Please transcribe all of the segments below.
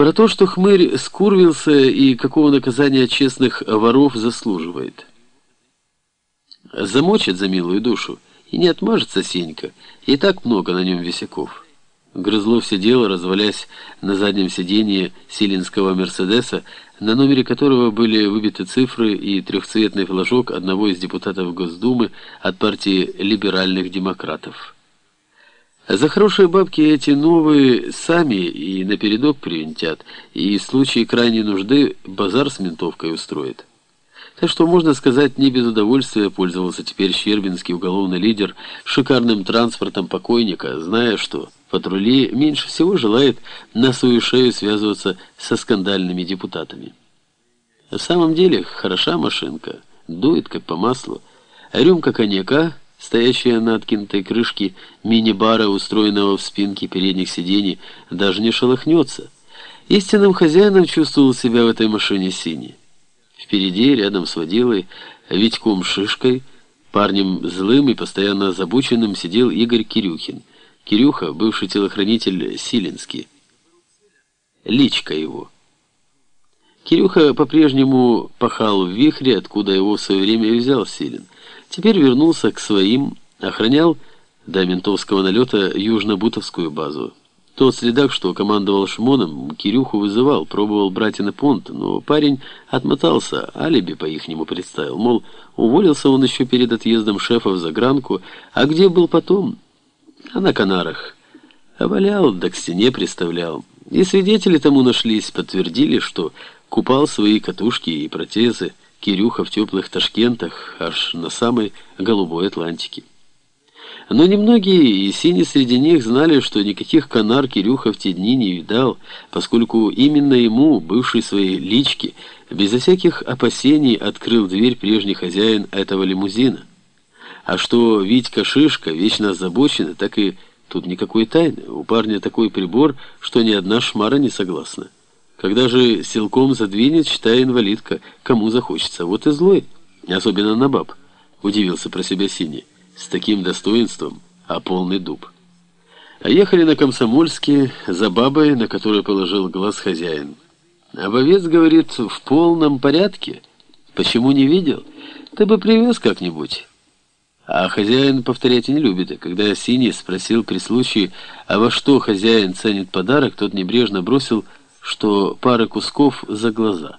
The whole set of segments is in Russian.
Про то, что хмырь скурвился и какого наказания честных воров заслуживает. Замочит за милую душу, и не отмажется Сенька, и так много на нем висяков. Грызлов сидел, развалясь на заднем сиденье силинского «Мерседеса», на номере которого были выбиты цифры и трехцветный флажок одного из депутатов Госдумы от партии либеральных демократов. За хорошие бабки эти новые сами и напередок привинтят, и в случае крайней нужды базар с ментовкой устроит. Так что, можно сказать, не без удовольствия пользовался теперь щербинский уголовный лидер шикарным транспортом покойника, зная, что патрули меньше всего желает на свою шею связываться со скандальными депутатами. В самом деле, хороша машинка, дует как по маслу, рюмка коньяка, стоящая на откинутой крышке мини-бара, устроенного в спинке передних сидений, даже не шелохнется. Истинным хозяином чувствовал себя в этой машине синий. Впереди, рядом с водилой, Витьком Шишкой, парнем злым и постоянно озабоченным, сидел Игорь Кирюхин. Кирюха, бывший телохранитель Силинский. Личка его. Кирюха по-прежнему пахал в вихре, откуда его в свое время взял Силин. Теперь вернулся к своим, охранял до ментовского налета южно-бутовскую базу. Тот следак, что командовал Шмоном, Кирюху вызывал, пробовал брать на понт, но парень отмотался, алиби по-ихнему представил, мол, уволился он еще перед отъездом шефа в загранку, а где был потом? А на Канарах. А валял, да к стене приставлял. И свидетели тому нашлись, подтвердили, что купал свои катушки и протезы Кирюха в теплых Ташкентах, аж на самой голубой Атлантике. Но немногие, и сини среди них, знали, что никаких канар Кирюха в те дни не видал, поскольку именно ему, бывший своей лички, безо всяких опасений открыл дверь прежний хозяин этого лимузина. А что Витька Шишка вечно озабочена, так и тут никакой тайны. У парня такой прибор, что ни одна шмара не согласна. Когда же силком задвинет, считай инвалидка, кому захочется. Вот и злой, особенно на баб, удивился про себя Синий с таким достоинством, а полный дуб. А ехали на Комсомольске за бабой, на которую положил глаз хозяин. А бовец говорит, в полном порядке. Почему не видел? Ты бы привез как-нибудь. А хозяин повторять не любит. Когда Синий спросил при случае, а во что хозяин ценит подарок, тот небрежно бросил, что пара кусков за глаза.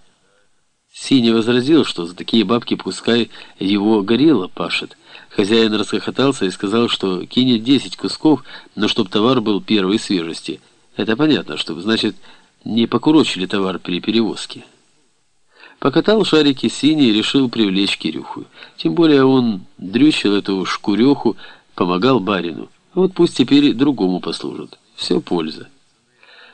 Синий возразил, что за такие бабки пускай его горело пашет. Хозяин расхохотался и сказал, что кинет 10 кусков, но чтоб товар был первой свежести. Это понятно, чтобы, значит, не покурочили товар при перевозке. Покатал шарики синий и решил привлечь Кирюху. Тем более он дрючил эту шкуреху, помогал барину. Вот пусть теперь другому послужит. Все польза.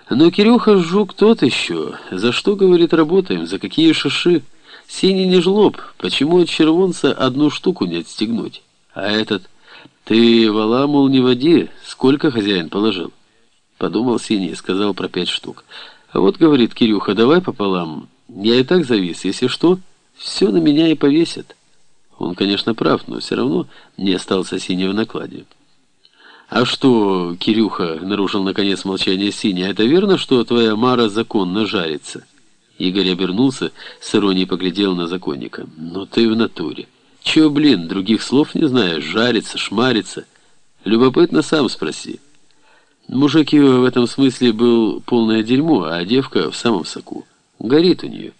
Но Кирюха жук тот еще. За что, говорит, работаем? За какие шиши? Синий не жлоб. Почему от червонца одну штуку не отстегнуть? А этот, ты вала, мол, не води, сколько хозяин положил? Подумал Синий сказал про пять штук. А вот, говорит Кирюха, давай пополам. Я и так завис, если что, все на меня и повесят. Он, конечно, прав, но все равно не остался Синий в накладе. «А что, Кирюха, — нарушил наконец молчание Синий, — это верно, что твоя Мара законно жарится?» Игорь обернулся, с иронией поглядел на законника. «Но ты в натуре». Чего, блин, других слов не знаешь? Жарится, шмарится. Любопытно, сам спроси. Мужик его в этом смысле был полное дерьмо, а девка в самом соку. Горит у нее.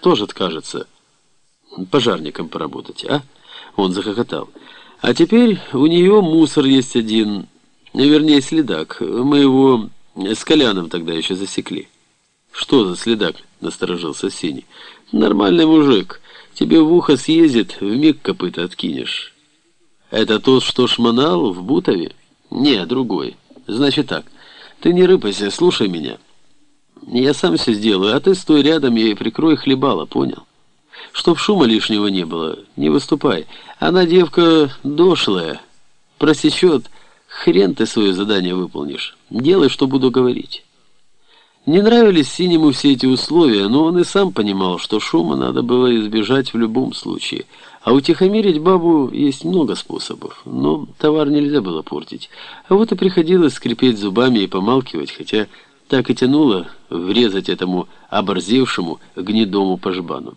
Тоже откажется пожарником поработать, а? Он захохотал. А теперь у нее мусор есть один, вернее, следак. Мы его с Коляном тогда еще засекли. Что за следак? Насторожился Синий. Нормальный мужик. Тебе в ухо съездит, вмиг копыта откинешь. Это тот, что шмонал в Бутове? Не, другой. Значит так, ты не рыпайся, слушай меня. Я сам все сделаю, а ты стой рядом и прикрой хлебала, понял? Чтоб шума лишнего не было, не выступай. Она девка дошлая, просечет, хрен ты свое задание выполнишь. Делай, что буду говорить». Не нравились Синему все эти условия, но он и сам понимал, что шума надо было избежать в любом случае. А утихомирить бабу есть много способов, но товар нельзя было портить. А вот и приходилось скрипеть зубами и помалкивать, хотя Так и тянуло врезать этому оборзевшему гнедому по жбану.